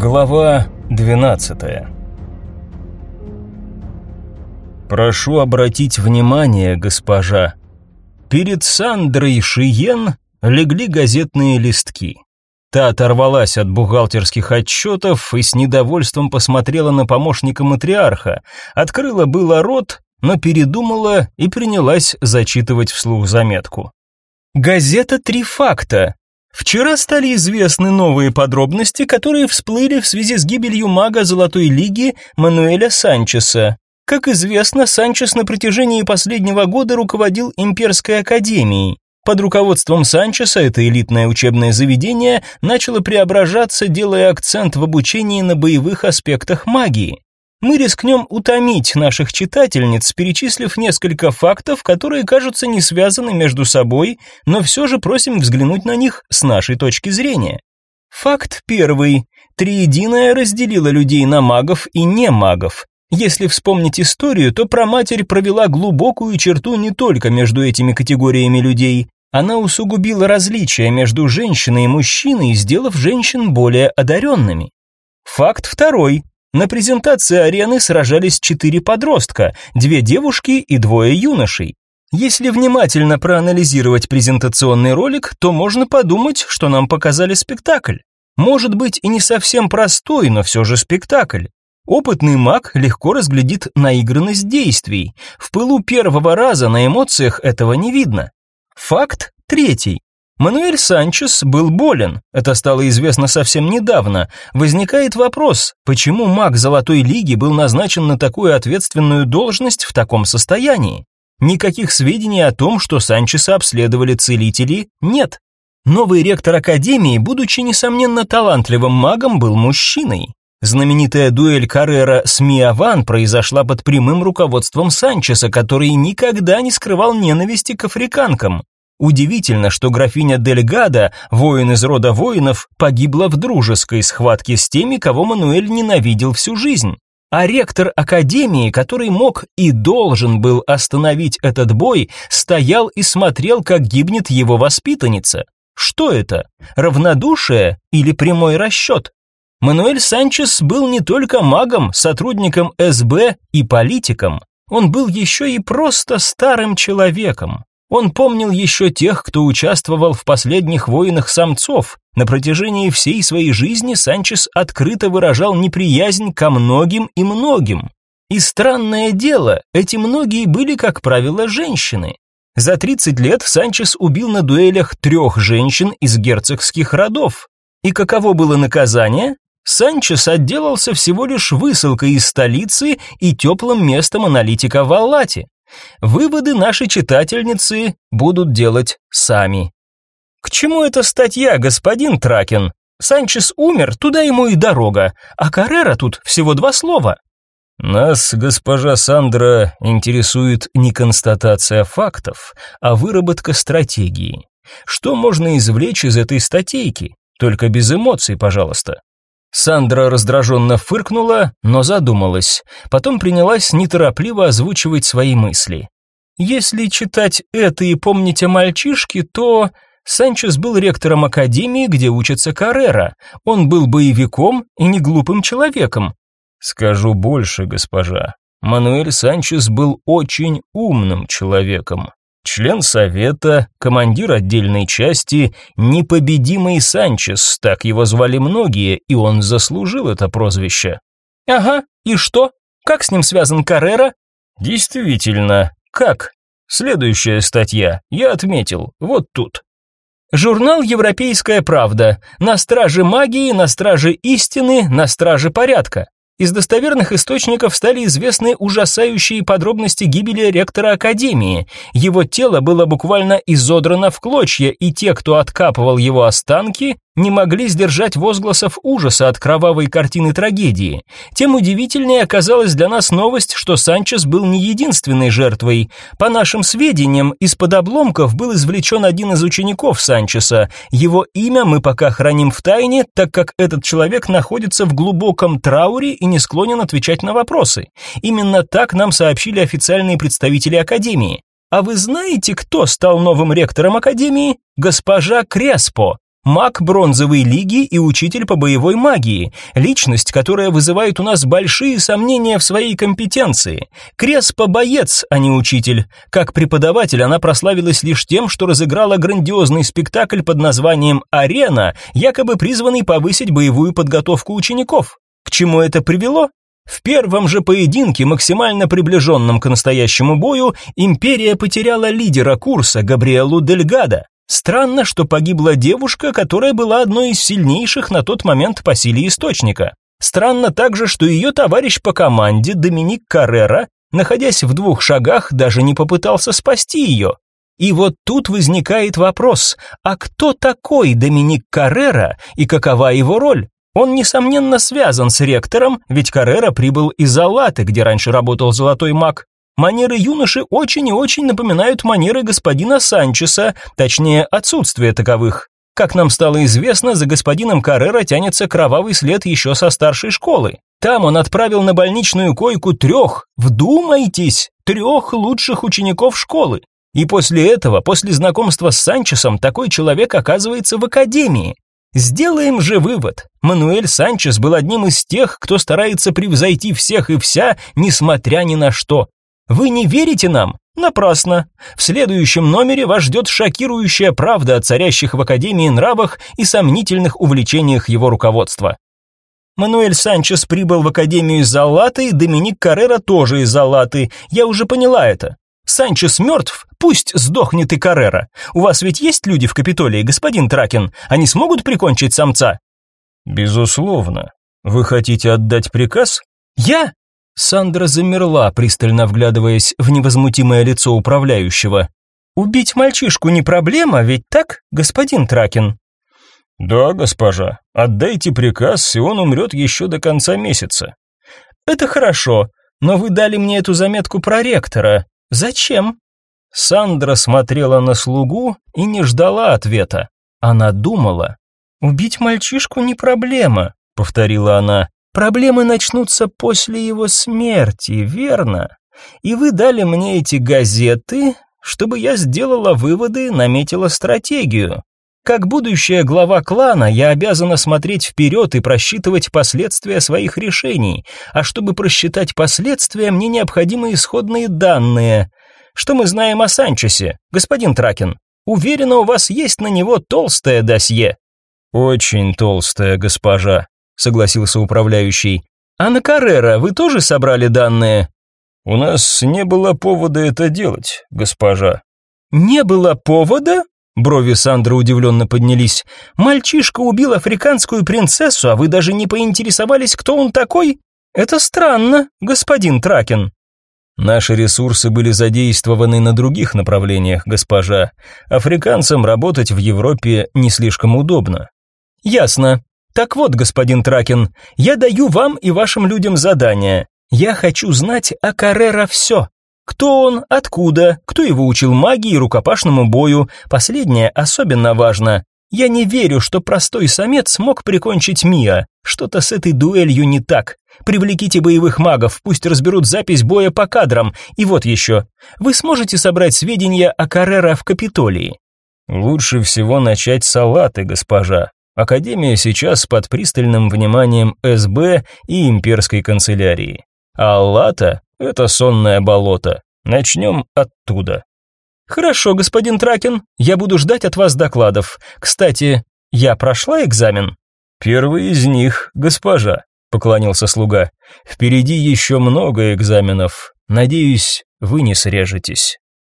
Глава 12 Прошу обратить внимание, госпожа. Перед Сандрой Шиен легли газетные листки. Та оторвалась от бухгалтерских отчетов и с недовольством посмотрела на помощника матриарха, открыла было рот, но передумала и принялась зачитывать вслух заметку. Газета «Три факта», Вчера стали известны новые подробности, которые всплыли в связи с гибелью мага Золотой Лиги Мануэля Санчеса. Как известно, Санчес на протяжении последнего года руководил Имперской академией. Под руководством Санчеса это элитное учебное заведение начало преображаться, делая акцент в обучении на боевых аспектах магии. Мы рискнем утомить наших читательниц, перечислив несколько фактов, которые кажутся не связаны между собой, но все же просим взглянуть на них с нашей точки зрения. Факт первый. Триединое разделило людей на магов и не магов. Если вспомнить историю, то проматерь провела глубокую черту не только между этими категориями людей. Она усугубила различия между женщиной и мужчиной, сделав женщин более одаренными. Факт второй. На презентации арены сражались четыре подростка, две девушки и двое юношей. Если внимательно проанализировать презентационный ролик, то можно подумать, что нам показали спектакль. Может быть и не совсем простой, но все же спектакль. Опытный маг легко разглядит наигранность действий. В пылу первого раза на эмоциях этого не видно. Факт третий. Мануэль Санчес был болен, это стало известно совсем недавно. Возникает вопрос, почему маг Золотой Лиги был назначен на такую ответственную должность в таком состоянии? Никаких сведений о том, что Санчеса обследовали целители, нет. Новый ректор Академии, будучи, несомненно, талантливым магом, был мужчиной. Знаменитая дуэль Каррера с Миаван произошла под прямым руководством Санчеса, который никогда не скрывал ненависти к африканкам. Удивительно, что графиня Дельгада, воин из рода воинов, погибла в дружеской схватке с теми, кого Мануэль ненавидел всю жизнь. А ректор академии, который мог и должен был остановить этот бой, стоял и смотрел, как гибнет его воспитанница. Что это? Равнодушие или прямой расчет? Мануэль Санчес был не только магом, сотрудником СБ и политиком. Он был еще и просто старым человеком. Он помнил еще тех, кто участвовал в последних войнах самцов. На протяжении всей своей жизни Санчес открыто выражал неприязнь ко многим и многим. И странное дело, эти многие были, как правило, женщины. За 30 лет Санчес убил на дуэлях трех женщин из герцогских родов. И каково было наказание? Санчес отделался всего лишь высылкой из столицы и теплым местом аналитика в Аллате. Выводы наши читательницы будут делать сами. К чему эта статья, господин Тракин? Санчес умер, туда ему и дорога, а Каррера тут всего два слова. Нас, госпожа Сандра, интересует не констатация фактов, а выработка стратегии. Что можно извлечь из этой статейки? Только без эмоций, пожалуйста. Сандра раздраженно фыркнула, но задумалась. Потом принялась неторопливо озвучивать свои мысли. Если читать это и помнить о мальчишке, то Санчес был ректором академии, где учится Каррера. Он был боевиком и не глупым человеком. Скажу больше, госпожа. Мануэль Санчес был очень умным человеком член совета, командир отдельной части, непобедимый Санчес, так его звали многие, и он заслужил это прозвище. Ага, и что? Как с ним связан Каррера? Действительно, как? Следующая статья, я отметил, вот тут. Журнал «Европейская правда». На страже магии, на страже истины, на страже порядка. Из достоверных источников стали известны ужасающие подробности гибели ректора Академии. Его тело было буквально изодрано в клочья, и те, кто откапывал его останки, не могли сдержать возгласов ужаса от кровавой картины трагедии. Тем удивительнее оказалась для нас новость, что Санчес был не единственной жертвой. По нашим сведениям, из-под обломков был извлечен один из учеников Санчеса. Его имя мы пока храним в тайне, так как этот человек находится в глубоком трауре и не склонен отвечать на вопросы. Именно так нам сообщили официальные представители Академии. А вы знаете, кто стал новым ректором Академии? Госпожа Креспо. Маг бронзовой лиги и учитель по боевой магии. Личность, которая вызывает у нас большие сомнения в своей компетенции. Креспа боец, а не учитель. Как преподаватель она прославилась лишь тем, что разыграла грандиозный спектакль под названием «Арена», якобы призванный повысить боевую подготовку учеников. К чему это привело? В первом же поединке, максимально приближенном к настоящему бою, империя потеряла лидера курса Габриэлу Дельгадо. Странно, что погибла девушка, которая была одной из сильнейших на тот момент по силе источника. Странно также, что ее товарищ по команде Доминик Каррера, находясь в двух шагах, даже не попытался спасти ее. И вот тут возникает вопрос, а кто такой Доминик Каррера и какова его роль? Он, несомненно, связан с ректором, ведь Каррера прибыл из Алаты, где раньше работал Золотой маг. Манеры юноши очень и очень напоминают манеры господина Санчеса, точнее, отсутствие таковых. Как нам стало известно, за господином Каррера тянется кровавый след еще со старшей школы. Там он отправил на больничную койку трех, вдумайтесь, трех лучших учеников школы. И после этого, после знакомства с Санчесом, такой человек оказывается в академии. Сделаем же вывод. Мануэль Санчес был одним из тех, кто старается превзойти всех и вся, несмотря ни на что. Вы не верите нам? Напрасно. В следующем номере вас ждет шокирующая правда о царящих в Академии нравах и сомнительных увлечениях его руководства. Мануэль Санчес прибыл в Академию из Аллаты, Доминик Каррера тоже из Аллаты. Я уже поняла это. Санчес мертв, пусть сдохнет и Каррера. У вас ведь есть люди в Капитолии, господин Тракин? Они смогут прикончить самца? Безусловно. Вы хотите отдать приказ? Я? Сандра замерла, пристально вглядываясь в невозмутимое лицо управляющего. «Убить мальчишку не проблема, ведь так, господин Тракин?» «Да, госпожа. Отдайте приказ, и он умрет еще до конца месяца». «Это хорошо, но вы дали мне эту заметку про ректора. Зачем?» Сандра смотрела на слугу и не ждала ответа. Она думала. «Убить мальчишку не проблема», — повторила она. Проблемы начнутся после его смерти, верно? И вы дали мне эти газеты, чтобы я сделала выводы, наметила стратегию. Как будущая глава клана, я обязана смотреть вперед и просчитывать последствия своих решений. А чтобы просчитать последствия, мне необходимы исходные данные. Что мы знаем о Санчесе, господин Тракин? Уверена, у вас есть на него толстое досье. Очень толстое, госпожа, согласился управляющий. А на Каррера вы тоже собрали данные? У нас не было повода это делать, госпожа. Не было повода? Брови Сандры удивленно поднялись. Мальчишка убил африканскую принцессу, а вы даже не поинтересовались, кто он такой? Это странно, господин Тракен. Наши ресурсы были задействованы на других направлениях, госпожа. Африканцам работать в Европе не слишком удобно. Ясно. Так вот, господин Тракен, я даю вам и вашим людям задание. Я хочу знать о Каррера все. Кто он, откуда, кто его учил магии и рукопашному бою, последнее особенно важно. Я не верю, что простой самец мог прикончить Мия. Что-то с этой дуэлью не так. Привлеките боевых магов, пусть разберут запись боя по кадрам. И вот еще. Вы сможете собрать сведения о Каррера в Капитолии? Лучше всего начать салаты, госпожа. Академия сейчас под пристальным вниманием СБ и имперской канцелярии. А Аллата — это сонное болото. Начнем оттуда. Хорошо, господин Тракен, я буду ждать от вас докладов. Кстати, я прошла экзамен? Первый из них, госпожа, поклонился слуга. Впереди еще много экзаменов. Надеюсь, вы не срежетесь.